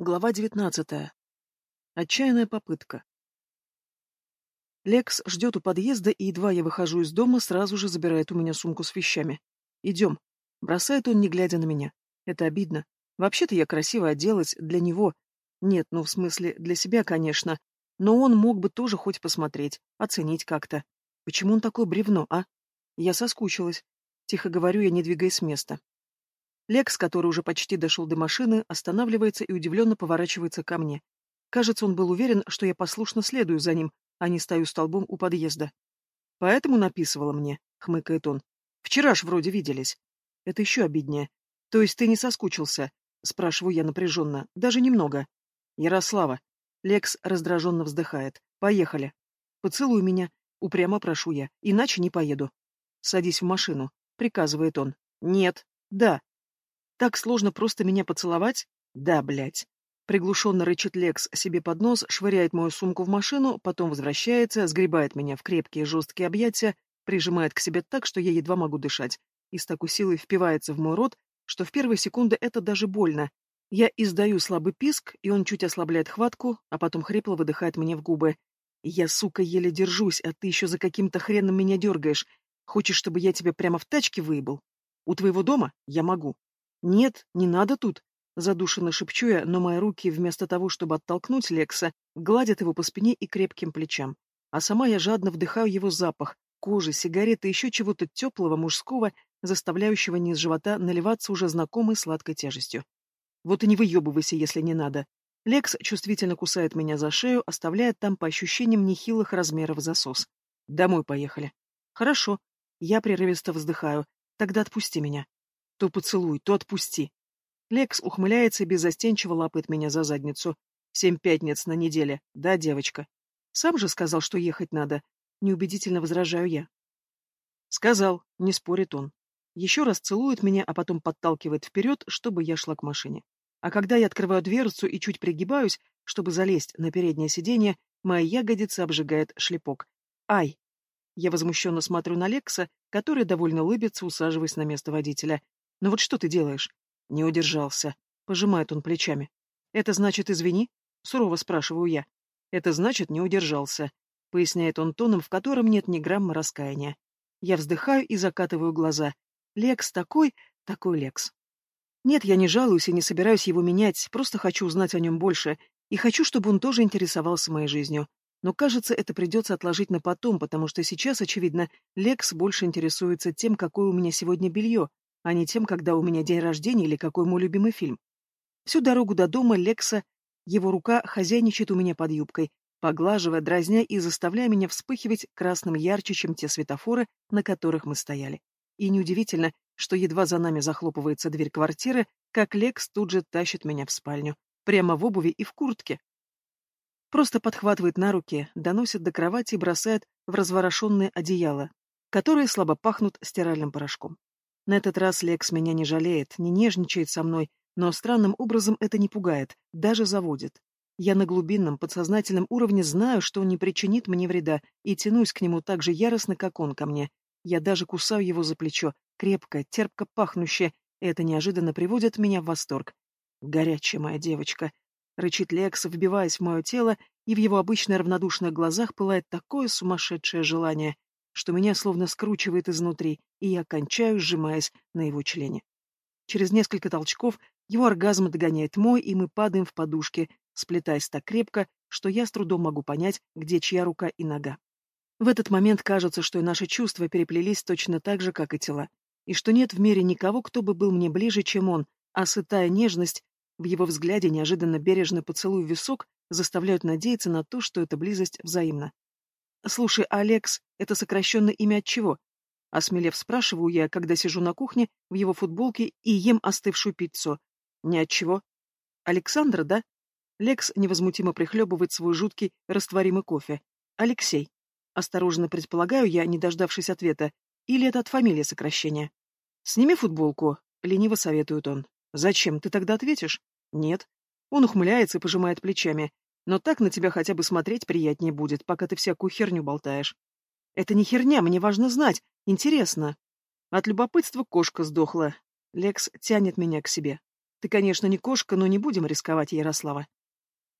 Глава девятнадцатая. Отчаянная попытка. Лекс ждет у подъезда, и едва я выхожу из дома, сразу же забирает у меня сумку с вещами. «Идем». Бросает он, не глядя на меня. Это обидно. Вообще-то я красиво оделась для него. Нет, ну в смысле, для себя, конечно. Но он мог бы тоже хоть посмотреть, оценить как-то. Почему он такое бревно, а? Я соскучилась. Тихо говорю я, не двигаясь с места. Лекс, который уже почти дошел до машины, останавливается и удивленно поворачивается ко мне. Кажется, он был уверен, что я послушно следую за ним, а не стою столбом у подъезда. «Поэтому написывала мне», — хмыкает он. «Вчера ж вроде виделись». Это еще обиднее. «То есть ты не соскучился?» — спрашиваю я напряженно. «Даже немного». «Ярослава». Лекс раздраженно вздыхает. «Поехали». «Поцелуй меня», — упрямо прошу я, — «иначе не поеду». «Садись в машину», — приказывает он. «Нет». «Да». Так сложно просто меня поцеловать? Да, блядь. Приглушенно рычит Лекс себе под нос, швыряет мою сумку в машину, потом возвращается, сгребает меня в крепкие жесткие объятия, прижимает к себе так, что я едва могу дышать, и с такой силой впивается в мой рот, что в первые секунды это даже больно. Я издаю слабый писк, и он чуть ослабляет хватку, а потом хрипло выдыхает мне в губы. Я, сука, еле держусь, а ты еще за каким-то хреном меня дергаешь. Хочешь, чтобы я тебя прямо в тачке выебал? У твоего дома я могу. «Нет, не надо тут!» Задушенно шепчу я, но мои руки, вместо того, чтобы оттолкнуть Лекса, гладят его по спине и крепким плечам. А сама я жадно вдыхаю его запах, кожи, сигареты, еще чего-то теплого, мужского, заставляющего низ живота наливаться уже знакомой сладкой тяжестью. Вот и не выебывайся, если не надо. Лекс чувствительно кусает меня за шею, оставляя там по ощущениям нехилых размеров засос. Домой поехали. Хорошо. Я прерывисто вздыхаю. Тогда отпусти меня. То поцелуй, то отпусти. Лекс ухмыляется и беззастенчиво лапает меня за задницу. Семь пятниц на неделе, да, девочка? Сам же сказал, что ехать надо. Неубедительно возражаю я. Сказал, не спорит он. Еще раз целует меня, а потом подталкивает вперед, чтобы я шла к машине. А когда я открываю дверцу и чуть пригибаюсь, чтобы залезть на переднее сиденье, моя ягодица обжигает шлепок. Ай! Я возмущенно смотрю на Лекса, который довольно улыбится, усаживаясь на место водителя. «Ну вот что ты делаешь?» Не удержался. Пожимает он плечами. «Это значит, извини?» Сурово спрашиваю я. «Это значит, не удержался», — поясняет он тоном, в котором нет ни грамма раскаяния. Я вздыхаю и закатываю глаза. Лекс такой, такой Лекс. Нет, я не жалуюсь и не собираюсь его менять, просто хочу узнать о нем больше, и хочу, чтобы он тоже интересовался моей жизнью. Но, кажется, это придется отложить на потом, потому что сейчас, очевидно, Лекс больше интересуется тем, какое у меня сегодня белье, а не тем, когда у меня день рождения или какой мой любимый фильм. Всю дорогу до дома Лекса, его рука хозяйничает у меня под юбкой, поглаживая, дразня и заставляя меня вспыхивать красным ярче, чем те светофоры, на которых мы стояли. И неудивительно, что едва за нами захлопывается дверь квартиры, как Лекс тут же тащит меня в спальню, прямо в обуви и в куртке. Просто подхватывает на руки, доносит до кровати и бросает в разворошенное одеяло, которые слабо пахнут стиральным порошком. На этот раз Лекс меня не жалеет, не нежничает со мной, но странным образом это не пугает, даже заводит. Я на глубинном, подсознательном уровне знаю, что он не причинит мне вреда, и тянусь к нему так же яростно, как он ко мне. Я даже кусаю его за плечо, крепко, терпко пахнущее, и это неожиданно приводит меня в восторг. «Горячая моя девочка!» — рычит Лекс, вбиваясь в мое тело, и в его обычно равнодушных глазах пылает такое сумасшедшее желание что меня словно скручивает изнутри, и я кончаю, сжимаясь на его члене. Через несколько толчков его оргазм догоняет мой, и мы падаем в подушки, сплетаясь так крепко, что я с трудом могу понять, где чья рука и нога. В этот момент кажется, что и наши чувства переплелись точно так же, как и тела, и что нет в мире никого, кто бы был мне ближе, чем он, а сытая нежность, в его взгляде неожиданно бережно поцелуй висок, заставляют надеяться на то, что эта близость взаимна. «Слушай, Алекс, это сокращенное имя от чего?» Осмелев спрашиваю я, когда сижу на кухне в его футболке и ем остывшую пиццу. «Ни от чего». «Александр, да?» Лекс невозмутимо прихлебывает свой жуткий растворимый кофе. «Алексей». Осторожно предполагаю я, не дождавшись ответа. Или это от фамилии сокращения? «Сними футболку», — лениво советует он. «Зачем? Ты тогда ответишь?» «Нет». Он ухмыляется и пожимает плечами. Но так на тебя хотя бы смотреть приятнее будет, пока ты всякую херню болтаешь. Это не херня, мне важно знать. Интересно. От любопытства кошка сдохла. Лекс тянет меня к себе. Ты, конечно, не кошка, но не будем рисковать, Ярослава.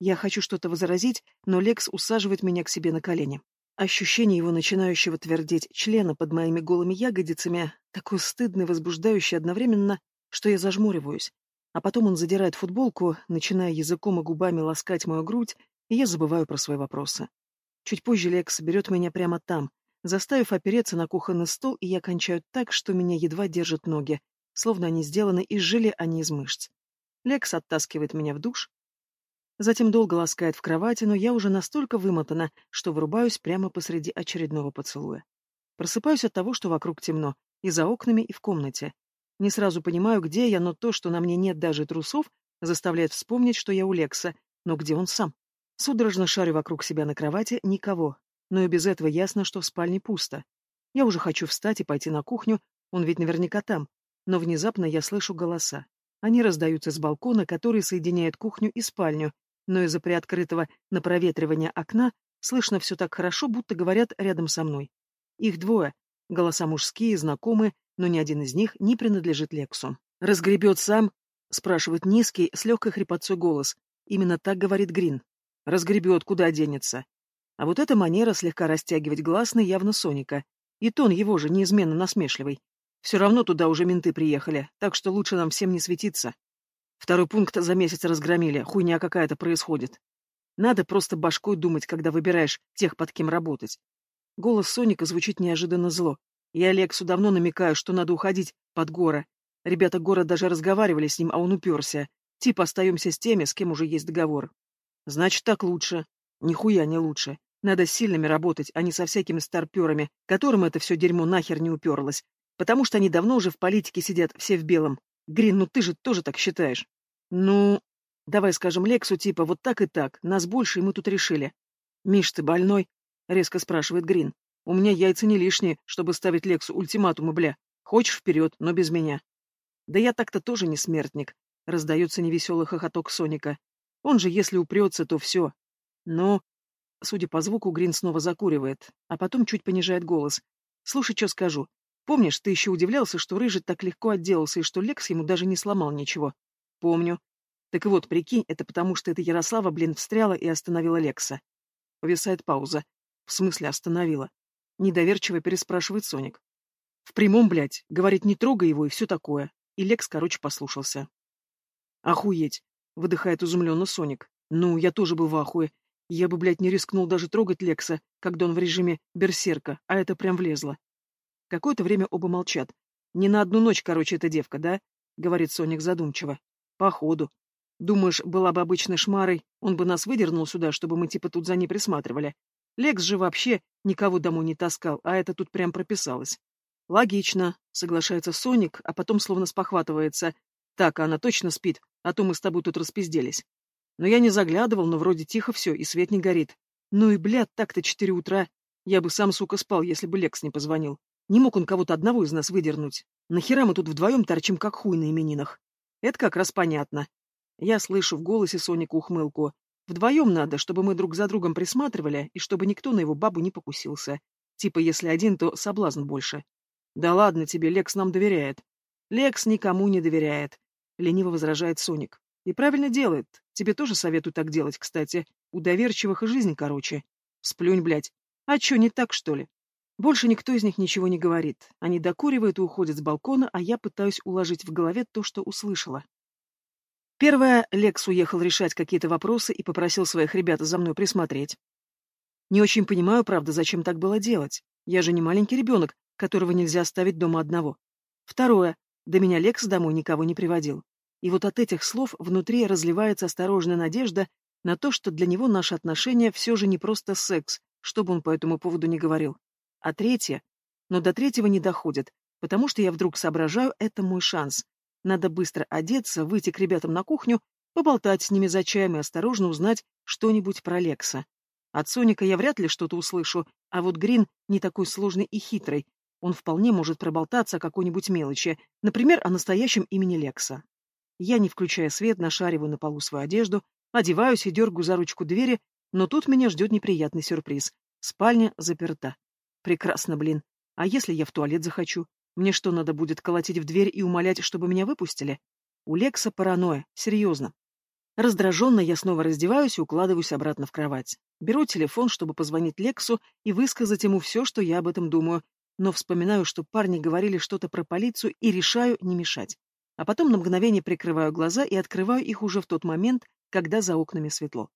Я хочу что-то возразить, но Лекс усаживает меня к себе на колени. Ощущение его начинающего твердеть члена под моими голыми ягодицами такое стыдное возбуждающее одновременно, что я зажмуриваюсь. А потом он задирает футболку, начиная языком и губами ласкать мою грудь, и я забываю про свои вопросы. Чуть позже Лекс берет меня прямо там, заставив опереться на кухонный стол, и я кончаю так, что меня едва держат ноги, словно они сделаны из желе, а не из мышц. Лекс оттаскивает меня в душ, затем долго ласкает в кровати, но я уже настолько вымотана, что врубаюсь прямо посреди очередного поцелуя. Просыпаюсь от того, что вокруг темно, и за окнами, и в комнате. Не сразу понимаю, где я, но то, что на мне нет даже трусов, заставляет вспомнить, что я у Лекса, но где он сам? Судорожно шарю вокруг себя на кровати, никого. Но и без этого ясно, что в спальне пусто. Я уже хочу встать и пойти на кухню, он ведь наверняка там. Но внезапно я слышу голоса. Они раздаются с балкона, который соединяет кухню и спальню, но из-за приоткрытого на проветривание окна слышно все так хорошо, будто говорят рядом со мной. Их двое, голоса мужские, знакомые, но ни один из них не принадлежит Лексу. «Разгребет сам?» — спрашивает низкий, с легкой хрипотцой голос. Именно так говорит Грин. Разгребет, куда денется. А вот эта манера слегка растягивать гласный явно Соника. И тон его же неизменно насмешливый. Все равно туда уже менты приехали, так что лучше нам всем не светиться. Второй пункт за месяц разгромили, хуйня какая-то происходит. Надо просто башкой думать, когда выбираешь тех, под кем работать. Голос Соника звучит неожиданно зло. Я Алексу давно намекаю, что надо уходить под гора. Ребята гора даже разговаривали с ним, а он уперся. Типа остаемся с теми, с кем уже есть договор. Значит, так лучше. Нихуя не лучше. Надо с сильными работать, а не со всякими старперами, которым это все дерьмо нахер не уперлось. Потому что они давно уже в политике сидят, все в белом. Грин, ну ты же тоже так считаешь. Ну, давай скажем Лексу типа вот так и так, нас больше, и мы тут решили. Миш, ты больной? Резко спрашивает Грин. У меня яйца не лишние, чтобы ставить Лексу ультиматумы, бля. Хочешь вперед, но без меня. Да я так-то тоже не смертник. Раздается невеселый хохоток Соника. Он же, если упрется, то все. Но, судя по звуку, Грин снова закуривает, а потом чуть понижает голос. Слушай, что скажу. Помнишь, ты еще удивлялся, что Рыжий так легко отделался и что Лекс ему даже не сломал ничего? Помню. Так вот, прикинь, это потому, что эта Ярослава, блин, встряла и остановила Лекса. Повисает пауза. В смысле остановила? Недоверчиво переспрашивает Соник. В прямом, блядь, говорит, не трогай его и все такое. И Лекс, короче, послушался. Охуеть. Выдыхает изумленно Соник. Ну, я тоже был в ахуе. Я бы, блядь, не рискнул даже трогать Лекса, когда он в режиме берсерка, а это прям влезло. Какое-то время оба молчат. «Не на одну ночь, короче, эта девка, да?» — говорит Соник задумчиво. «Походу. Думаешь, была бы обычной шмарой, он бы нас выдернул сюда, чтобы мы типа тут за ней присматривали. Лекс же вообще никого домой не таскал, а это тут прям прописалось». «Логично», — соглашается Соник, а потом словно спохватывается. «Так, она точно спит, а то мы с тобой тут распизделись. Но я не заглядывал, но вроде тихо все, и свет не горит. Ну и, блядь, так-то четыре утра. Я бы сам, сука, спал, если бы Лекс не позвонил. Не мог он кого-то одного из нас выдернуть. Нахера мы тут вдвоем торчим, как хуй на именинах? Это как раз понятно. Я слышу в голосе Соника ухмылку. Вдвоем надо, чтобы мы друг за другом присматривали, и чтобы никто на его бабу не покусился. Типа, если один, то соблазн больше. Да ладно тебе, Лекс нам доверяет. Лекс никому не доверяет. — лениво возражает Соник. «И правильно делает. Тебе тоже советую так делать, кстати. У доверчивых и жизнь короче. Сплюнь, блядь. А чё, не так, что ли?» Больше никто из них ничего не говорит. Они докуривают и уходят с балкона, а я пытаюсь уложить в голове то, что услышала. Первое, Лекс уехал решать какие-то вопросы и попросил своих ребят за мной присмотреть. Не очень понимаю, правда, зачем так было делать. Я же не маленький ребенок, которого нельзя оставить дома одного. Второе, до меня Лекс домой никого не приводил. И вот от этих слов внутри разливается осторожная надежда на то, что для него наши отношения все же не просто секс, что бы он по этому поводу не говорил. А третье, но до третьего не доходит, потому что я вдруг соображаю, это мой шанс. Надо быстро одеться, выйти к ребятам на кухню, поболтать с ними за чаем и осторожно узнать что-нибудь про Лекса. От Соника я вряд ли что-то услышу, а вот Грин не такой сложный и хитрый. Он вполне может проболтаться о какой-нибудь мелочи, например, о настоящем имени Лекса. Я, не включая свет, нашариваю на полу свою одежду, одеваюсь и дергаю за ручку двери, но тут меня ждет неприятный сюрприз. Спальня заперта. Прекрасно, блин. А если я в туалет захочу? Мне что, надо будет колотить в дверь и умолять, чтобы меня выпустили? У Лекса паранойя, серьезно. Раздраженно я снова раздеваюсь и укладываюсь обратно в кровать. Беру телефон, чтобы позвонить Лексу и высказать ему все, что я об этом думаю, но вспоминаю, что парни говорили что-то про полицию и решаю не мешать. А потом на мгновение прикрываю глаза и открываю их уже в тот момент, когда за окнами светло.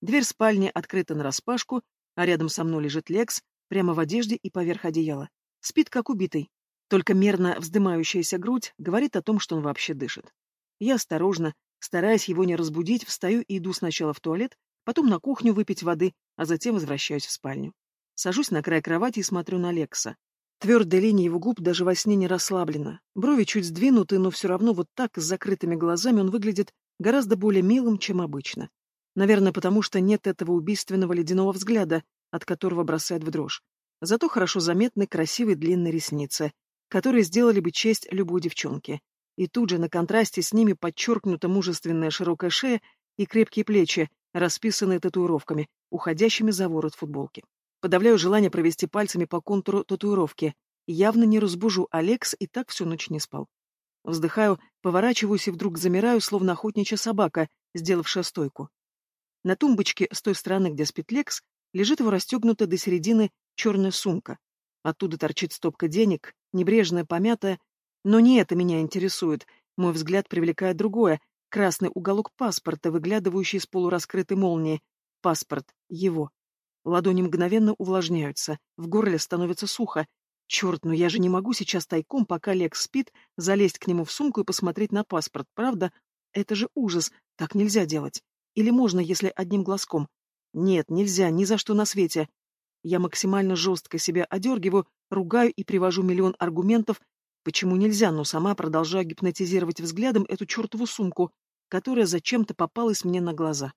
Дверь спальни открыта нараспашку, а рядом со мной лежит Лекс, прямо в одежде и поверх одеяла. Спит как убитый. Только мерно вздымающаяся грудь говорит о том, что он вообще дышит. Я осторожно, Стараясь его не разбудить, встаю и иду сначала в туалет, потом на кухню выпить воды, а затем возвращаюсь в спальню. Сажусь на край кровати и смотрю на Лекса. Твердая линия его губ даже во сне не расслаблена. Брови чуть сдвинуты, но все равно вот так, с закрытыми глазами, он выглядит гораздо более милым, чем обычно. Наверное, потому что нет этого убийственного ледяного взгляда, от которого бросает в дрожь. Зато хорошо заметны красивые длинные ресницы, которые сделали бы честь любой девчонке. И тут же на контрасте с ними подчеркнута мужественная широкая шея и крепкие плечи, расписанные татуировками, уходящими за ворот футболки. Подавляю желание провести пальцами по контуру татуировки. Явно не разбужу, Алекс и так всю ночь не спал. Вздыхаю, поворачиваюсь и вдруг замираю, словно охотничья собака, сделавшая стойку. На тумбочке с той стороны, где спит Лекс, лежит его расстегнутая до середины черная сумка. Оттуда торчит стопка денег, небрежная, помятая, но не это меня интересует. Мой взгляд привлекает другое. Красный уголок паспорта, выглядывающий из полураскрытой молнии. Паспорт. Его. Ладони мгновенно увлажняются. В горле становится сухо. Черт, ну я же не могу сейчас тайком, пока Лекс спит, залезть к нему в сумку и посмотреть на паспорт, правда? Это же ужас. Так нельзя делать. Или можно, если одним глазком? Нет, нельзя, ни за что на свете. Я максимально жестко себя одергиваю, ругаю и привожу миллион аргументов, Почему нельзя, но сама продолжаю гипнотизировать взглядом эту чертову сумку, которая зачем-то попалась мне на глаза.